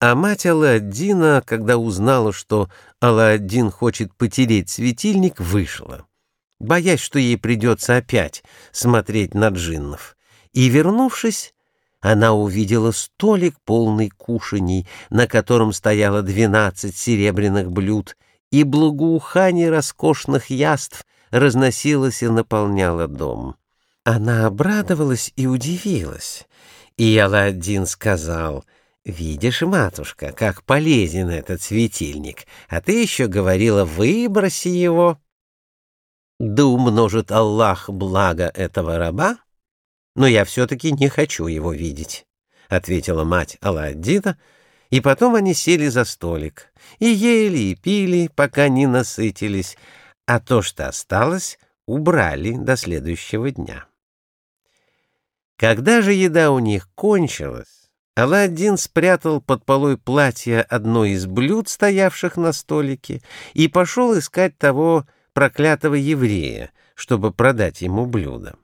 А мать Алладдина, когда узнала, что Алладдин хочет потереть светильник, вышла, боясь, что ей придется опять смотреть на джиннов. И, вернувшись, она увидела столик полный кушаний, на котором стояло двенадцать серебряных блюд, и благоухание роскошных яств разносилось и наполняло дом. Она обрадовалась и удивилась, и Алладдин сказал — «Видишь, матушка, как полезен этот светильник, а ты еще говорила, выброси его». «Да умножит Аллах благо этого раба, но я все-таки не хочу его видеть», — ответила мать Алладдина, и потом они сели за столик и ели и пили, пока не насытились, а то, что осталось, убрали до следующего дня. Когда же еда у них кончилась, Аладдин спрятал под полой платья одно из блюд, стоявших на столике, и пошел искать того проклятого еврея, чтобы продать ему блюдо.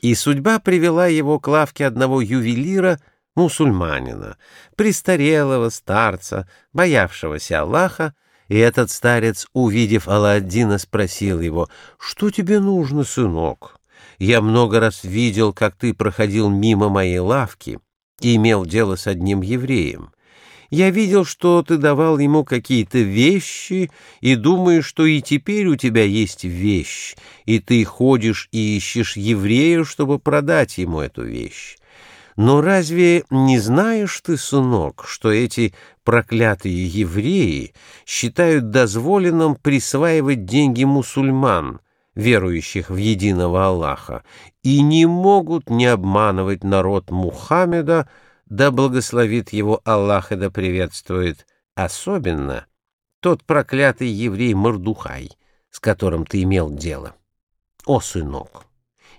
И судьба привела его к лавке одного ювелира, мусульманина, престарелого старца, боявшегося Аллаха, и этот старец, увидев Алладдина, спросил его, «Что тебе нужно, сынок? Я много раз видел, как ты проходил мимо моей лавки» и имел дело с одним евреем. Я видел, что ты давал ему какие-то вещи, и думаю, что и теперь у тебя есть вещь, и ты ходишь и ищешь еврея, чтобы продать ему эту вещь. Но разве не знаешь ты, сынок, что эти проклятые евреи считают дозволенным присваивать деньги мусульман, верующих в единого Аллаха, и не могут не обманывать народ Мухаммеда, да благословит его Аллах и да приветствует, особенно тот проклятый еврей Мордухай, с которым ты имел дело. О, сынок,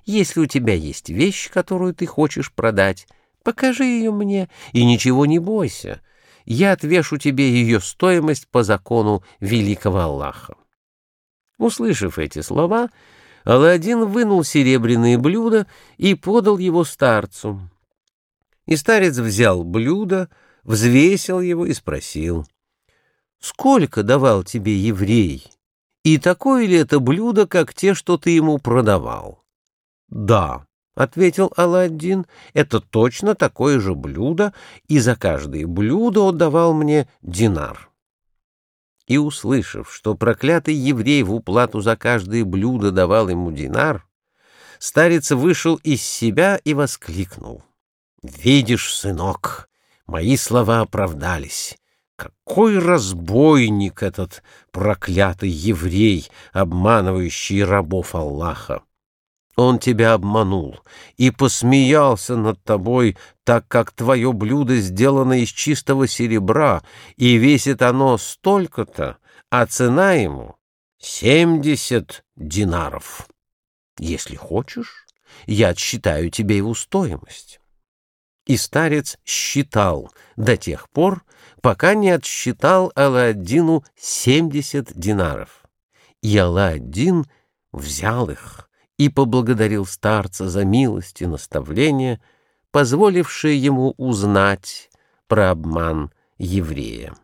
если у тебя есть вещь, которую ты хочешь продать, покажи ее мне и ничего не бойся. Я отвешу тебе ее стоимость по закону великого Аллаха. Услышав эти слова, Аладдин вынул серебряное блюдо и подал его старцу. И старец взял блюдо, взвесил его и спросил, «Сколько давал тебе еврей? И такое ли это блюдо, как те, что ты ему продавал?» «Да», — ответил Аладдин, — «это точно такое же блюдо, и за каждое блюдо он давал мне динар» и, услышав, что проклятый еврей в уплату за каждое блюдо давал ему динар, старец вышел из себя и воскликнул. «Видишь, сынок, мои слова оправдались. Какой разбойник этот проклятый еврей, обманывающий рабов Аллаха! Он тебя обманул и посмеялся над тобой, так как твое блюдо сделано из чистого серебра, и весит оно столько-то, а цена ему — семьдесят динаров. Если хочешь, я отсчитаю тебе его стоимость. И старец считал до тех пор, пока не отсчитал Алладдину семьдесят динаров. И Алладдин взял их и поблагодарил старца за милость и наставление, позволившее ему узнать про обман еврея.